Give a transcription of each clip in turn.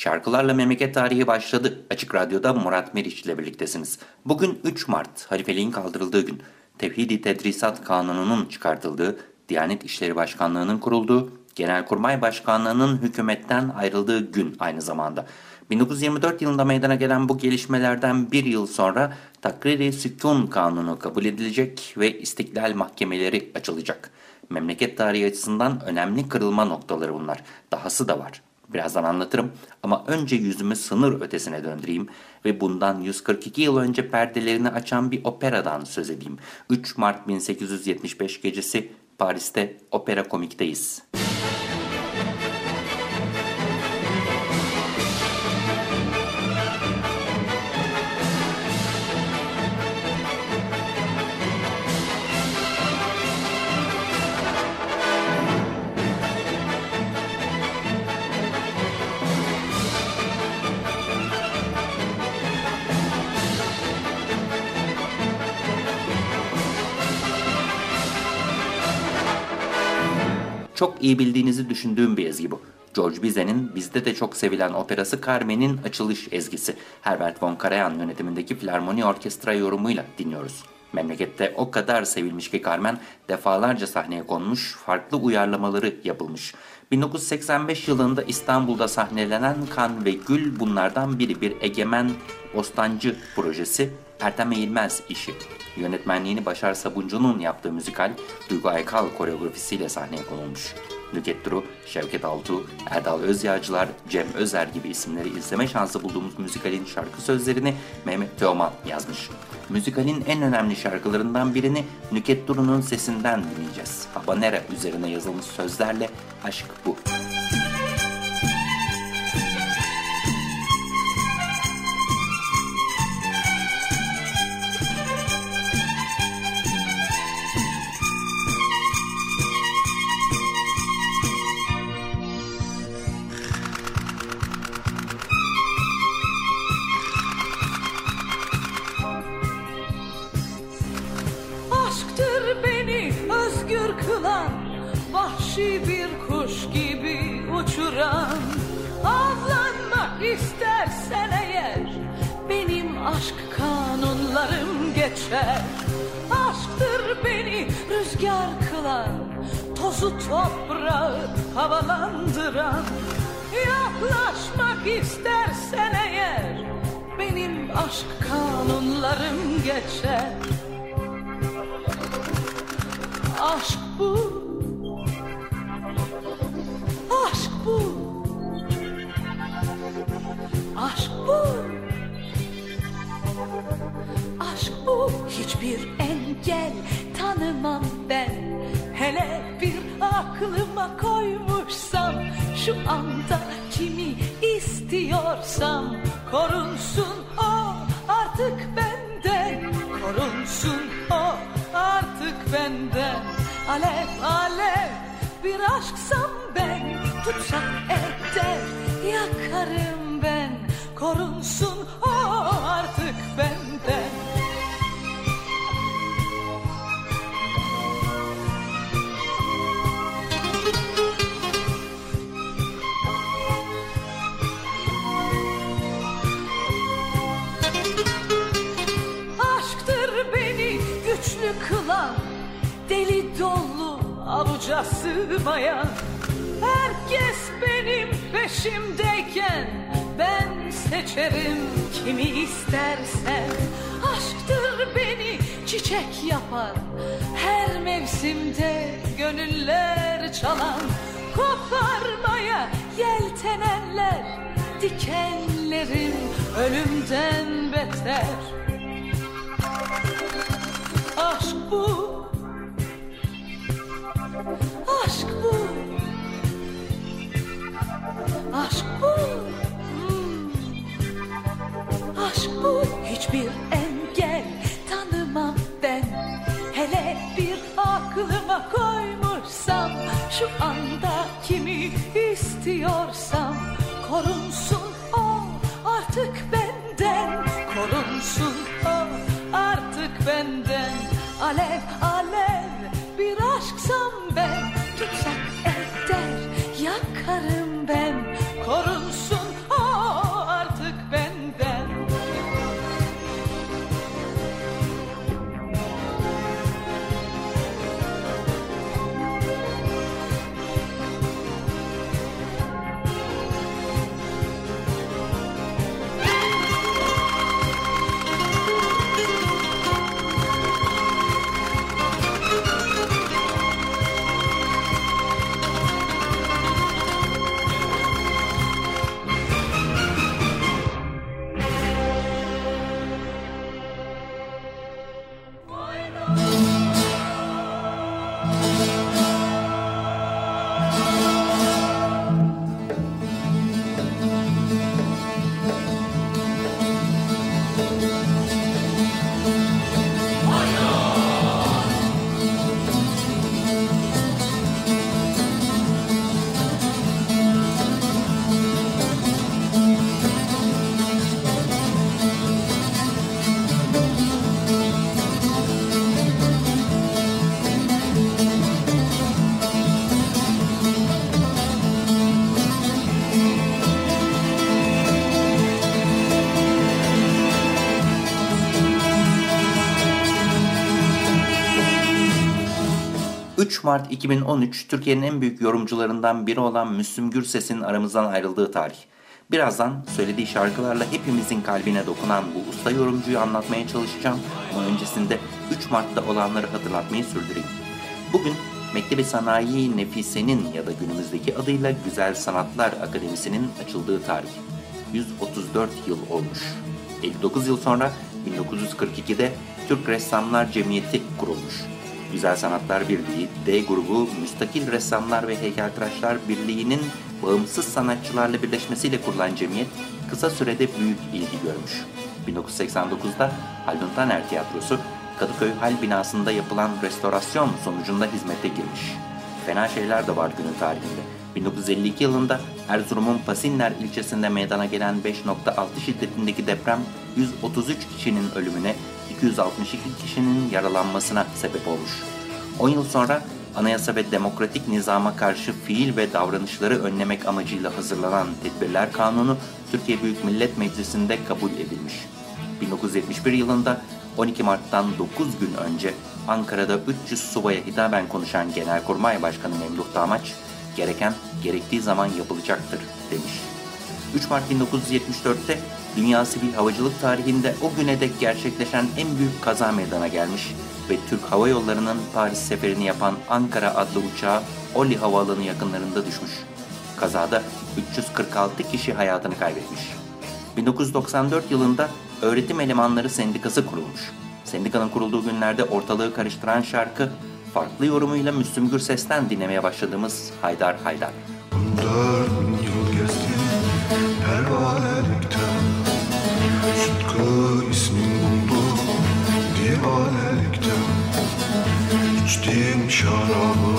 Şarkılarla Memleket Tarihi başladı. Açık Radyo'da Murat Meriç ile birliktesiniz. Bugün 3 Mart, halifeliğin kaldırıldığı gün. Tevhidi Tedrisat Kanunu'nun çıkartıldığı, Diyanet İşleri Başkanlığı'nın kurulduğu, Genelkurmay Başkanlığı'nın hükümetten ayrıldığı gün aynı zamanda. 1924 yılında meydana gelen bu gelişmelerden bir yıl sonra Takriri Sükun Kanunu kabul edilecek ve istiklal mahkemeleri açılacak. Memleket tarihi açısından önemli kırılma noktaları bunlar. Dahası da var. Birazdan anlatırım ama önce yüzümü sınır ötesine döndüreyim ve bundan 142 yıl önce perdelerini açan bir operadan söz edeyim. 3 Mart 1875 gecesi Paris'te Opera Komik'teyiz. Çok iyi bildiğinizi düşündüğüm bir ezgi bu. George Bizet'in bizde de çok sevilen operası Carmen'in açılış ezgisi. Herbert von Karajan yönetimindeki Filarmoni Orkestra yorumuyla dinliyoruz. Memlekette o kadar sevilmiş ki Carmen defalarca sahneye konmuş, farklı uyarlamaları yapılmış. 1985 yılında İstanbul'da sahnelenen Kan ve Gül bunlardan biri bir egemen bostancı projesi Ertem Eğilmez işi. Yönetmenliğini Başar Sabuncu'nun yaptığı müzikal Duygu Aykal koreografisiyle sahneye konulmuş. Nüket Duru, Şevket Altuğ, Erdal Özyağcılar, Cem Özer gibi isimleri izleme şansı bulduğumuz müzikalin şarkı sözlerini Mehmet Teoman yazmış. Müzikalin en önemli şarkılarından birini Nüket Duru'nun sesinden dinleyeceğiz. Habanera üzerine yazılmış sözlerle Aşk Bu. Aşktır geçer Aşktır beni rüzgar kılan Tozu toprağı havalandıran. Yaklaşmak istersen eğer Benim aşk kanunlarım geçer. Aşk bu Hiçbir engel tanımam ben. Hele bir aklıma koymuşsam Şu anda kimi istiyorsam Korunsun o artık benden. Korunsun o artık benden. Alev alev bir aşksam ben Tutsak eder yakarım ben. Korunsun o avuca sığmayan Herkes benim peşimdeyken Ben seçerim kimi istersen. Aşktır beni çiçek yapan Her mevsimde gönüller çalan. Koparmaya yeltenenler Dikenlerim ölümden beter Aşk bu. Hmm. Aşk bu. Hiçbir engel tanımam ben. Hele bir aklıma koymuşsam şu anda kimi istiyorsam korunsun o artık benden korunsun o artık benden alev ...3 Mart 2013 Türkiye'nin en büyük yorumcularından biri olan Müslüm Gürses'in aramızdan ayrıldığı tarih. Birazdan söylediği şarkılarla hepimizin kalbine dokunan bu usta yorumcuyu anlatmaya çalışacağım. Ama öncesinde 3 Mart'ta olanları hatırlatmayı sürdüreyim. Bugün Mektebi Sanayi Nefise'nin ya da günümüzdeki adıyla Güzel Sanatlar Akademisi'nin açıldığı tarih. 134 yıl olmuş. 59 yıl sonra 1942'de Türk Ressamlar Cemiyeti kurulmuş. Güzel Sanatlar Birliği, D grubu, Müstakil Ressamlar ve Heykeltıraşlar Birliği'nin bağımsız sanatçılarla birleşmesiyle kurulan cemiyet kısa sürede büyük ilgi görmüş. 1989'da Haldun Taner Tiyatrosu, Kadıköy Hal binasında yapılan restorasyon sonucunda hizmete girmiş. Fena şeyler de var günün tarihinde. 1952 yılında Erzurum'un Pasinler ilçesinde meydana gelen 5.6 şiddetindeki deprem 133 kişinin ölümüne, 262 kişinin yaralanmasına sebep olmuş. 10 yıl sonra anayasa ve demokratik nizama karşı fiil ve davranışları önlemek amacıyla hazırlanan Tedbirler Kanunu Türkiye Büyük Millet Meclisi'nde kabul edilmiş. 1971 yılında 12 Mart'tan 9 gün önce Ankara'da 300 subaya hitaben konuşan Genelkurmay Başkanı Memduh Damaç, gereken gerektiği zaman yapılacaktır demiş. 3 Mart 1974'te Dünya Sivil Havacılık tarihinde o güne dek gerçekleşen en büyük kaza meydana gelmiş ve Türk Hava Yolları'nın Paris seferini yapan Ankara adlı uçağı Orly Havaalanı yakınlarında düşmüş. Kazada 346 kişi hayatını kaybetmiş. 1994 yılında Öğretim Elemanları Sendikası kurulmuş. Sendikanın kurulduğu günlerde ortalığı karıştıran şarkı farklı yorumuyla Müslüm Gürses'ten dinlemeye başladığımız Haydar Haydar. Dört divanelikten İçtim şarabı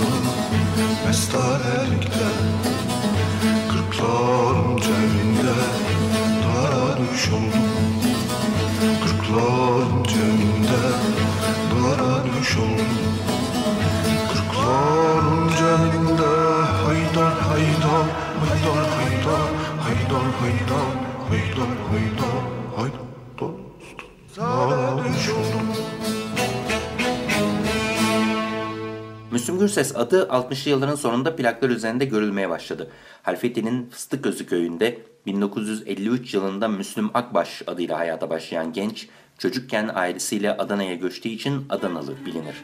Gürses adı 60'lı yılların sonunda plaklar üzerinde görülmeye başladı. Halfeti'nin Fıstıközü köyünde 1953 yılında Müslüm Akbaş adıyla hayata başlayan genç, çocukken ailesiyle Adana'ya göçtüğü için Adanalı bilinir.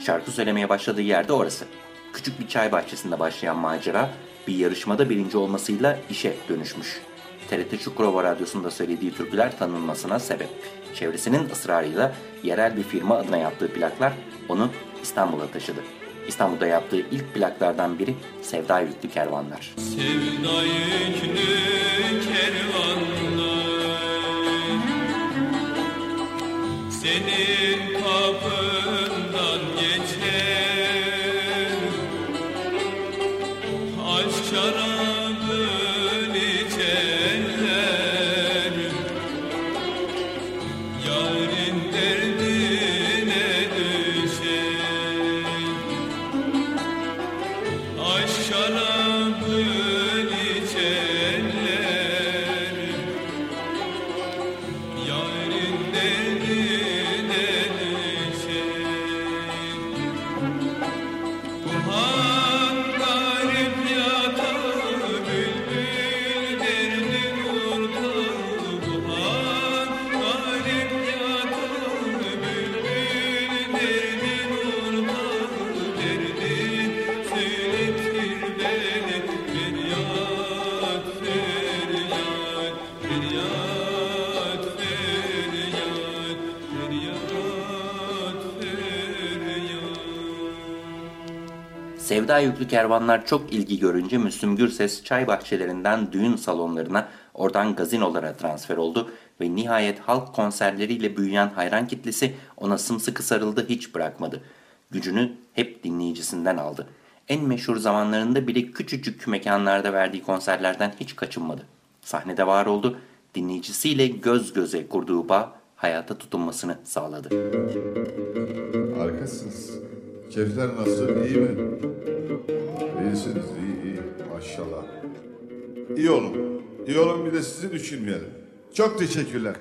Şarkı söylemeye başladığı yerde orası. Küçük bir çay bahçesinde başlayan macera, bir yarışmada birinci olmasıyla işe dönüşmüş. TRT Çukurova Radyosu'nda söylediği türküler tanınmasına sebep. Çevresinin ısrarıyla yerel bir firma adına yaptığı plaklar onu İstanbul'a taşıdı. İstanbul'da yaptığı ilk plaklardan biri Sevda Yüklü Kervanlar. Sevda yüklü kervanlar Senin kapından Sevda yüklü kervanlar çok ilgi görünce Müslüm Gürses çay bahçelerinden düğün salonlarına, oradan gazinolara transfer oldu ve nihayet halk konserleriyle büyüyen hayran kitlesi ona sımsıkı sarıldı hiç bırakmadı. Gücünü hep dinleyicisinden aldı. En meşhur zamanlarında bile küçücük mekanlarda verdiği konserlerden hiç kaçınmadı. Sahnede var oldu, dinleyicisiyle göz göze kurduğu bağ hayata tutunmasını sağladı. Harikasınız. Keyifler nasıl? İyi mi? İyisiniz. iyi iyi. Maşallah. İyi olun. İyi olun bir de sizi düşünmeyelim. Çok teşekkürler.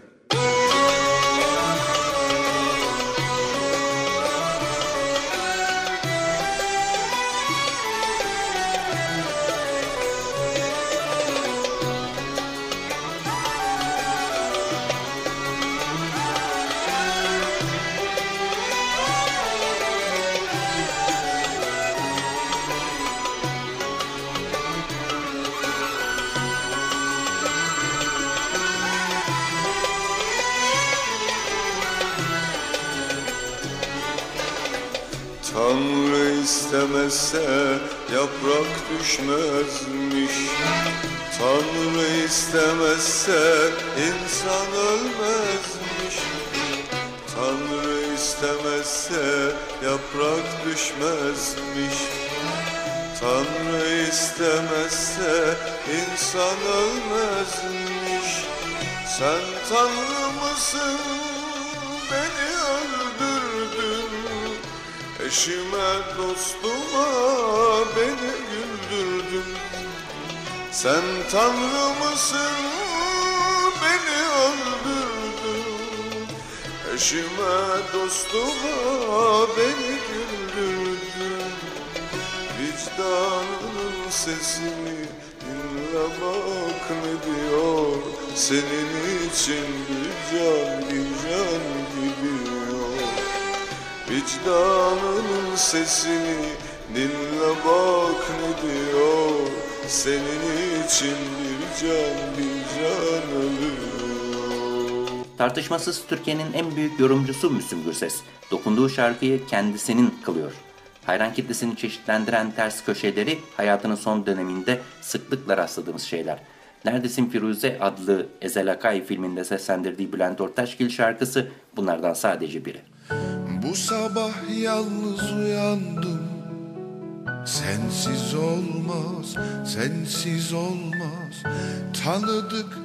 İstemezse yaprak düşmezmiş. Tanrı istemezse insan ölmezmiş. Tanrı istemezse yaprak düşmezmiş. Tanrı istemezse insan ölmezmiş. Sen Tanrı mısın Eşime dostuma beni güldürdün. Sen Tanrı mısın? Beni öldürdün. Eşime dostuma beni güldürdün. Vicdanının sesini dinle bak ne diyor? Senin için bir can bir can gidiyor Vicdanının sesini dinle bak ne diyor Senin için bir can bir can ölüyor Tartışmasız Türkiye'nin en büyük yorumcusu Müslüm Gürses. Dokunduğu şarkıyı kendisinin kılıyor. Hayran kitlesini çeşitlendiren ters köşeleri hayatının son döneminde sıklıkla rastladığımız şeyler. Neredesin Firuze adlı Ezel Akay filminde seslendirdiği Bülent Ortaçgil şarkısı bunlardan sadece biri. Bu sabah yalnız uyandım. Sensiz olmaz, sensiz olmaz. Tanıdık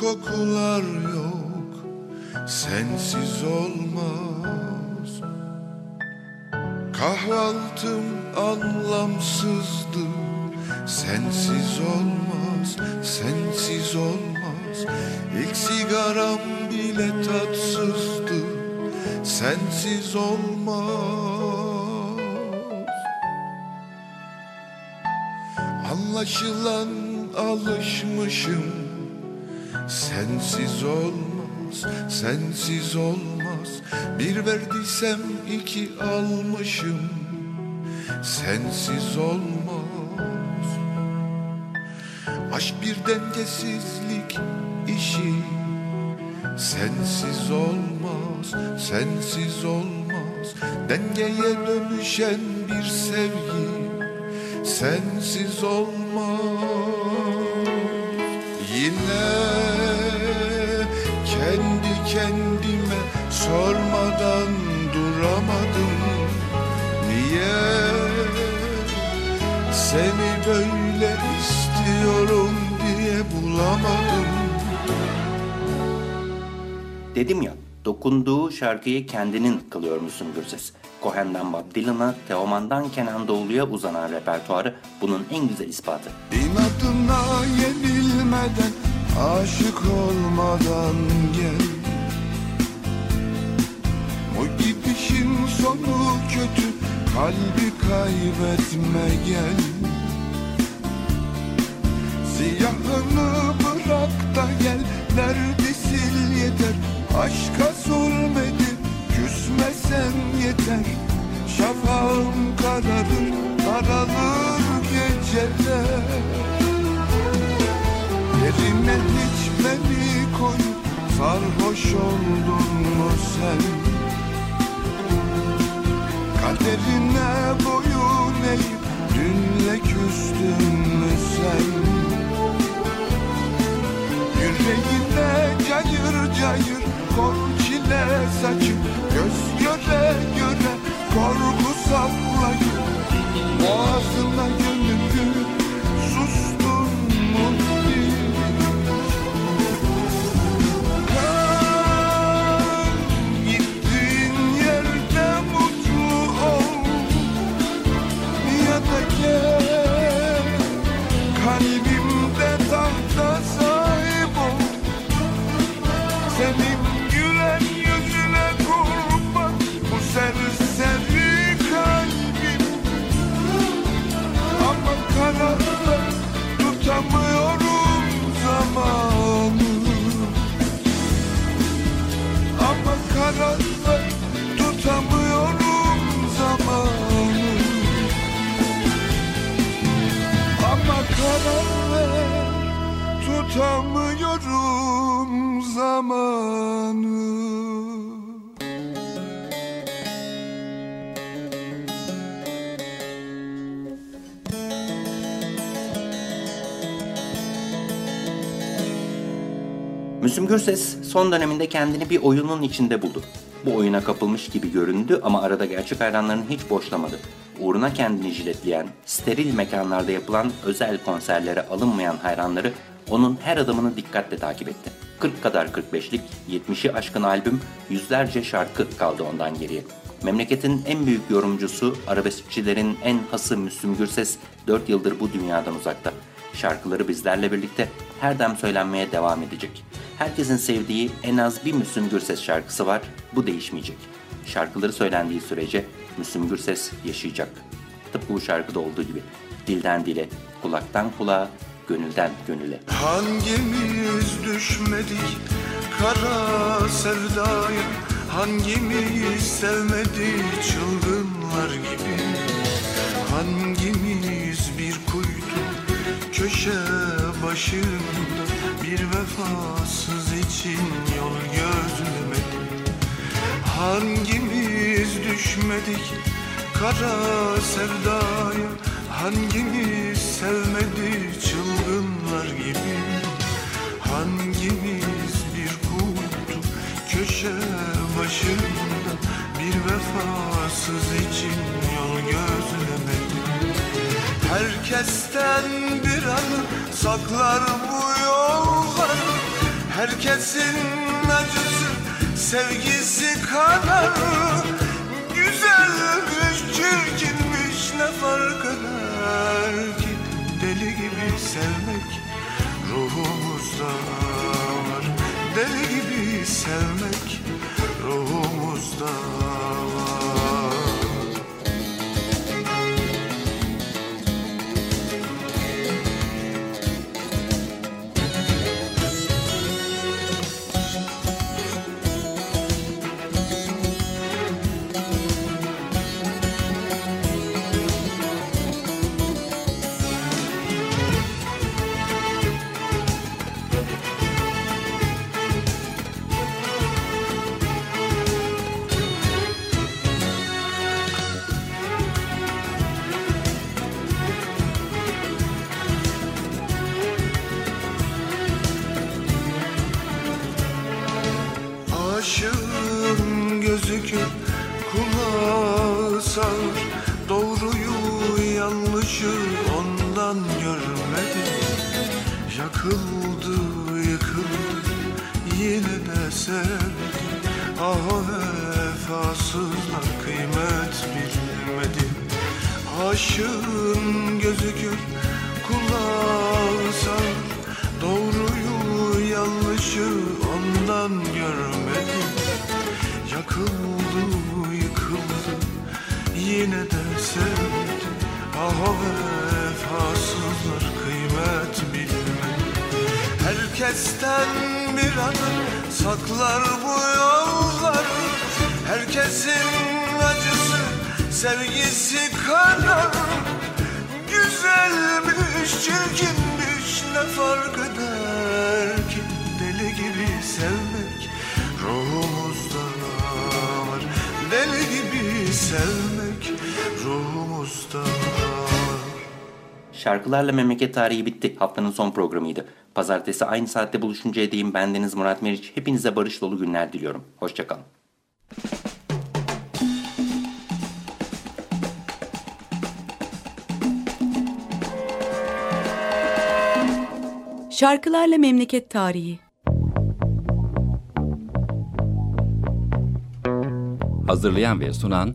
kokular yok Sensiz olmaz. Kahvaltım anlamsızdı Sensiz olmaz, sensiz olmaz. İlk sigaram bile tatsızdı Sensiz olmaz. Anlaşılan alışmışım. Sensiz olmaz, sensiz olmaz. Bir verdiysem iki almışım. Sensiz olmaz. Aşk bir dengesizlik işi. Sensiz olmaz, sensiz olmaz. Dengeye dönüşen bir sevgi Sensiz olmaz. Yine kendi kendime sormadan duramadım. Niye? Seni böyle istiyorum diye bulamadım. Dedim ya, dokunduğu şarkıyı kendinin kılıyor Müslüm Gürses. Cohen'den Bob Dylan'a, Teoman'dan Kenan Doğulu'ya uzanan repertuarı bunun en güzel ispatı. İnadına yenilmeden Aşık olmadan gel O gidişin sonu kötü Kalbi kaybetme gel Siyahını bırak da gel Derdi sil yeter Aşka zulmedip Küsmesen yeter. Şafağım kararır Kararır geceler. Yerine hiç beni koyup sarhoş oldun mu sen? Kaderine boyun eğip Dünle küstün mü sen? Yüreğine cayır cayır kor çile saçıp Göz göre göre korku saklayıp Boğazına gönüllü Müslüm Gürses son döneminde kendini bir oyunun içinde buldu. Bu oyuna kapılmış gibi göründü ama arada gerçek hayranlarını hiç boşlamadı. Uğruna kendini jiletleyen, steril mekanlarda yapılan özel konserlere alınmayan hayranları onun her adımını dikkatle takip etti. 40 kadar 45'lik, 70'i aşkın albüm, yüzlerce şarkı kaldı ondan geriye. Memleketin en büyük yorumcusu, arabeskçilerin en hası Müslüm Gürses 4 yıldır bu dünyadan uzakta. Şarkıları bizlerle birlikte her dem söylenmeye devam edecek. Herkesin sevdiği en az bir Müslüm Gürses şarkısı var, bu değişmeyecek. Şarkıları söylendiği sürece Müslüm Gürses yaşayacak. Tıpkı bu şarkıda olduğu gibi. Dilden dile, kulaktan kulağa, gönülden gönüle. Hangimiz düşmedik kara sevdaya Hangimiz sevmedik çılgınlar gibi Hangimiz bir kuytu köşe başında Bir vefasız için yol gözlemedik Hangimiz düşmedik kara sevdaya? Hangimiz sevmedi çılgınlar gibi? Hangimiz bir kutu köşe başında? Bir vefasız için yol gözlemedi Herkesten bir anı saklar bu yollar Herkesin acısı sevgisi kadar Güzelmiş çirkinmiş ne fark eder ki? Deli gibi sevmek ruhumuzda var. Deli gibi sevmek ruhumuzda var kulağı sağır Doğruyu yanlışı ondan görmedi Yakıldı yıkıldı yine de sevdi Ah vefasızlar kıymet bilmedi Aşığın gözükür kulağı sağır Doğruyu yanlışı ondan görmedi Yakıldı yıkıldı. Yine de sevdi Ah o vefasızlar kıymet bilmedi. Herkesten bir anı saklar bu yollar Herkesin acısı sevgisi kadar Güzelmiş çirkinmiş ne fark eder sevmek ruhumuzda var Şarkılarla Memleket Tarihi bitti. Haftanın son programıydı. Pazartesi aynı saatte buluşuncaya değin bendeniz Murat Meriç. Hepinize barış dolu günler diliyorum. Hoşçakalın. Şarkılarla Memleket Tarihi Hazırlayan ve sunan